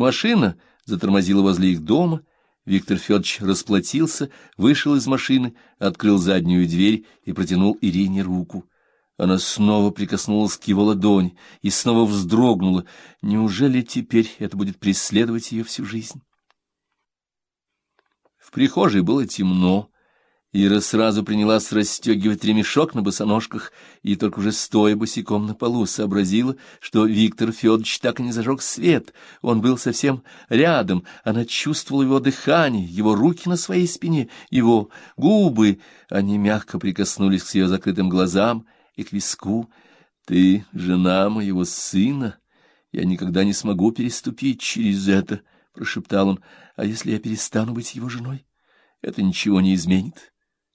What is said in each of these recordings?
Машина затормозила возле их дома. Виктор Федорович расплатился, вышел из машины, открыл заднюю дверь и протянул Ирине руку. Она снова прикоснулась к его ладони и снова вздрогнула. Неужели теперь это будет преследовать ее всю жизнь? В прихожей было темно. Ира сразу принялась расстегивать ремешок на босоножках и только уже стоя босиком на полу сообразила, что Виктор Федорович так и не зажег свет. Он был совсем рядом, она чувствовала его дыхание, его руки на своей спине, его губы. Они мягко прикоснулись к ее закрытым глазам — и к виску. Ты жена моего сына. Я никогда не смогу переступить через это, — прошептал он. А если я перестану быть его женой? Это ничего не изменит.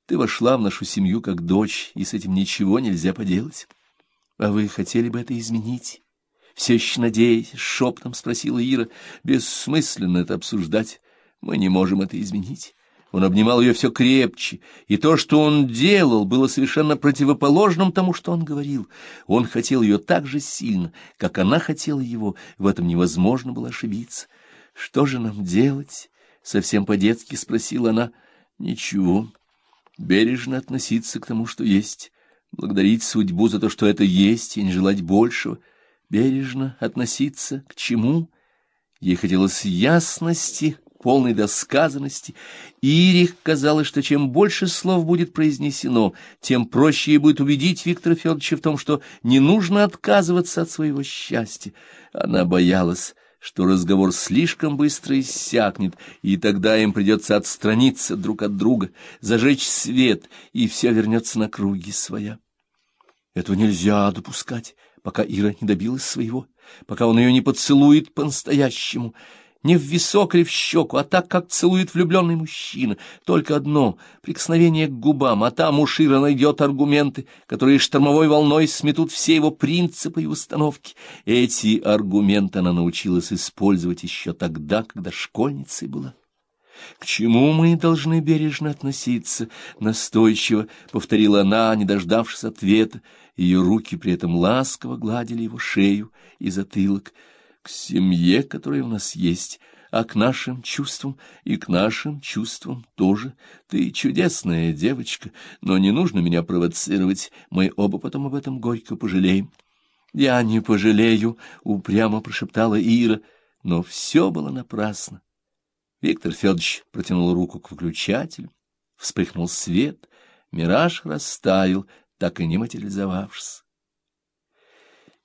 Ты вошла в нашу семью как дочь, и с этим ничего нельзя поделать. А вы хотели бы это изменить? Все еще надеясь, шепотом спросила Ира. Бессмысленно это обсуждать. Мы не можем это изменить. Он обнимал ее все крепче, и то, что он делал, было совершенно противоположным тому, что он говорил. Он хотел ее так же сильно, как она хотела его, в этом невозможно было ошибиться. «Что же нам делать?» — совсем по-детски спросила она. «Ничего. Бережно относиться к тому, что есть, благодарить судьбу за то, что это есть, и не желать большего. Бережно относиться к чему?» Ей хотелось ясности, полной досказанности, Ирих казалось, что чем больше слов будет произнесено, тем проще ей будет убедить Виктора Федоровича в том, что не нужно отказываться от своего счастья. Она боялась, что разговор слишком быстро иссякнет, и тогда им придется отстраниться друг от друга, зажечь свет, и все вернется на круги своя. Этого нельзя допускать, пока Ира не добилась своего, пока он ее не поцелует по-настоящему — не в висок или в щеку, а так, как целует влюбленный мужчина. Только одно — прикосновение к губам, а там Ушира найдет аргументы, которые штормовой волной сметут все его принципы и установки. Эти аргументы она научилась использовать еще тогда, когда школьницей была. «К чему мы должны бережно относиться?» — настойчиво повторила она, не дождавшись ответа. Ее руки при этом ласково гладили его шею и затылок — к семье, которая у нас есть, а к нашим чувствам и к нашим чувствам тоже. Ты чудесная девочка, но не нужно меня провоцировать, мы оба потом об этом горько пожалеем. Я не пожалею, — упрямо прошептала Ира, но все было напрасно. Виктор Федорович протянул руку к выключателю, вспыхнул свет, мираж растаял, так и не материализовавшись.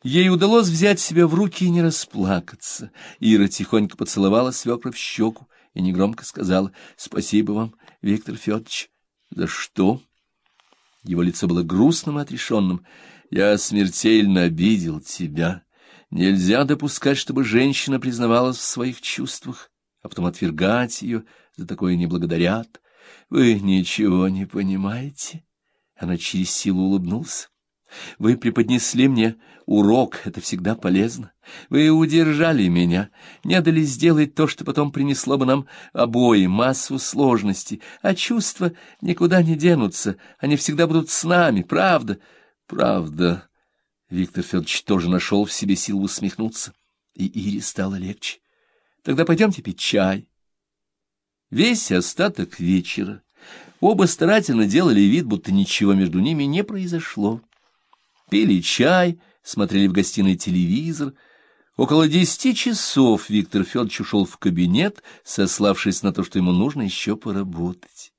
Ей удалось взять себя в руки и не расплакаться. Ира тихонько поцеловала свекра в щеку и негромко сказала «Спасибо вам, Виктор Федорович». «За что?» Его лицо было грустным и отрешенным. «Я смертельно обидел тебя. Нельзя допускать, чтобы женщина признавалась в своих чувствах, а потом отвергать ее, за такое не благодарят. Вы ничего не понимаете?» Она через силу улыбнулась. Вы преподнесли мне урок, это всегда полезно. Вы удержали меня, не дали сделать то, что потом принесло бы нам обоим массу сложностей, а чувства никуда не денутся, они всегда будут с нами, правда? Правда. Виктор Федорович тоже нашел в себе силу усмехнуться, и Ире стало легче. Тогда пойдемте пить чай. Весь остаток вечера оба старательно делали вид, будто ничего между ними не произошло пили чай, смотрели в гостиной телевизор. Около десяти часов Виктор Федорович ушел в кабинет, сославшись на то, что ему нужно еще поработать.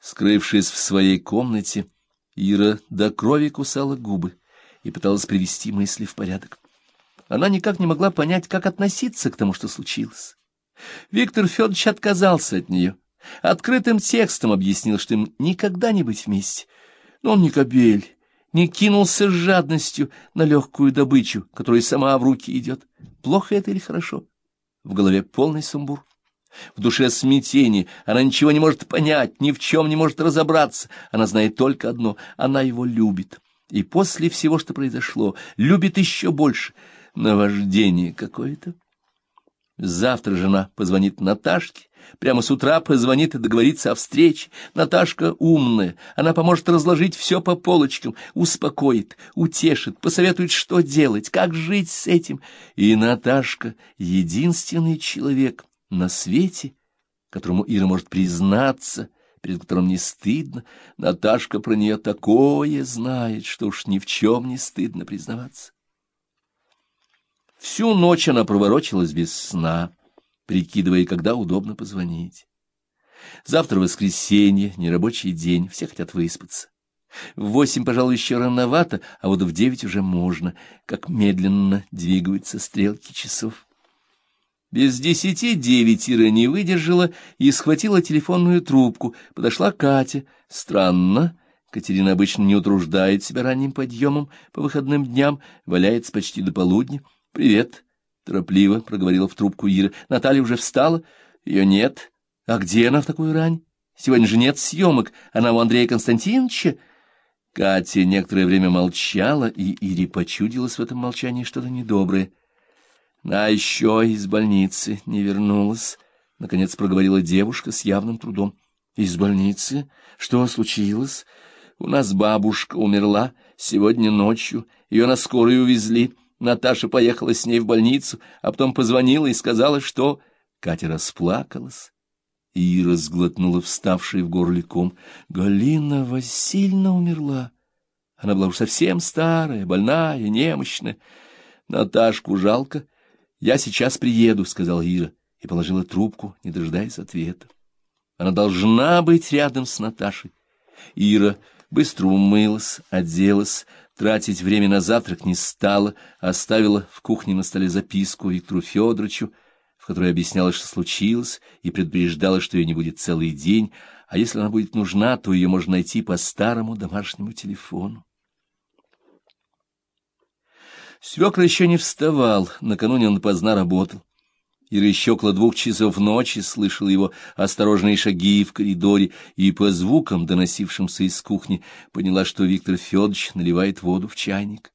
Скрывшись в своей комнате, Ира до крови кусала губы и пыталась привести мысли в порядок. Она никак не могла понять, как относиться к тому, что случилось. Виктор Федорович отказался от нее. Открытым текстом объяснил, что им никогда не быть вместе. Но он не кобель не кинулся с жадностью на легкую добычу, которая сама в руки идет. Плохо это или хорошо? В голове полный сумбур. В душе смятение, она ничего не может понять, ни в чем не может разобраться. Она знает только одно — она его любит. И после всего, что произошло, любит еще больше. Наваждение какое-то. Завтра жена позвонит Наташке, прямо с утра позвонит и договорится о встрече. Наташка умная, она поможет разложить все по полочкам, успокоит, утешит, посоветует, что делать, как жить с этим. И Наташка — единственный человек на свете, которому Ира может признаться, перед которым не стыдно. Наташка про нее такое знает, что уж ни в чем не стыдно признаваться. Всю ночь она проворочилась без сна, прикидывая, когда удобно позвонить. Завтра воскресенье, нерабочий день, все хотят выспаться. В восемь, пожалуй, еще рановато, а вот в девять уже можно, как медленно двигаются стрелки часов. Без десяти девять Ира не выдержала и схватила телефонную трубку. Подошла Катя. Странно. Катерина обычно не утруждает себя ранним подъемом по выходным дням, валяется почти до полудня. «Привет», — торопливо проговорила в трубку Ира. «Наталья уже встала? Ее нет. А где она в такую рань? Сегодня же нет съемок. Она у Андрея Константиновича?» Катя некоторое время молчала, и Ире почудилось в этом молчании что-то недоброе. «А еще из больницы не вернулась», — наконец проговорила девушка с явным трудом. «Из больницы? Что случилось? У нас бабушка умерла сегодня ночью. Ее на скорую увезли». Наташа поехала с ней в больницу, а потом позвонила и сказала, что... Катя расплакалась и разглотнула вставший в горле ком. Галина Васильевна умерла. Она была уж совсем старая, больная, немощная. Наташку жалко. «Я сейчас приеду», — сказала Ира, и положила трубку, не дожидаясь ответа. Она должна быть рядом с Наташей. Ира быстро умылась, оделась, Тратить время на завтрак не стала, оставила в кухне на столе записку Виктору Федоровичу, в которой объясняла, что случилось, и предупреждала, что ее не будет целый день, а если она будет нужна, то ее можно найти по старому домашнему телефону. Свекра еще не вставал, накануне он поздно работал. Около двух часов ночи слышала его осторожные шаги в коридоре и по звукам, доносившимся из кухни, поняла, что Виктор Федорович наливает воду в чайник.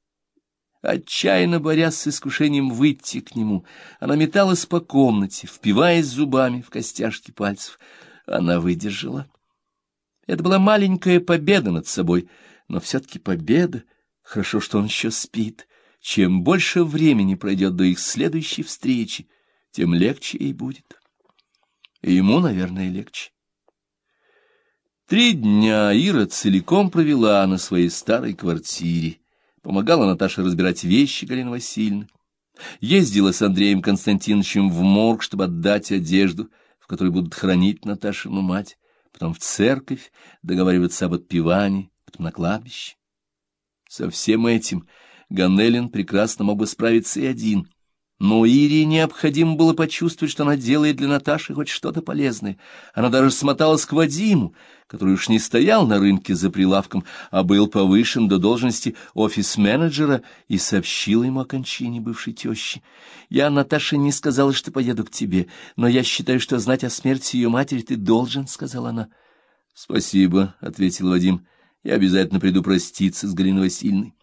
Отчаянно борясь с искушением выйти к нему, она металась по комнате, впиваясь зубами в костяшки пальцев. Она выдержала. Это была маленькая победа над собой, но все-таки победа. Хорошо, что он еще спит. Чем больше времени пройдет до их следующей встречи, тем легче ей будет. И ему, наверное, легче. Три дня Ира целиком провела на своей старой квартире. Помогала Наташе разбирать вещи Галины Васильевны. Ездила с Андреем Константиновичем в морг, чтобы отдать одежду, в которой будут хранить Наташину мать, потом в церковь, договариваться об отпевании, потом на кладбище. Со всем этим Ганнелин прекрасно мог бы справиться и один, но Ире необходимо было почувствовать, что она делает для Наташи хоть что-то полезное. Она даже смоталась к Вадиму, который уж не стоял на рынке за прилавком, а был повышен до должности офис-менеджера и сообщила ему о кончине бывшей тещи. «Я, Наташе, не сказала, что поеду к тебе, но я считаю, что знать о смерти ее матери ты должен», — сказала она. «Спасибо», — ответил Вадим. «Я обязательно приду проститься с Галиной Васильевной».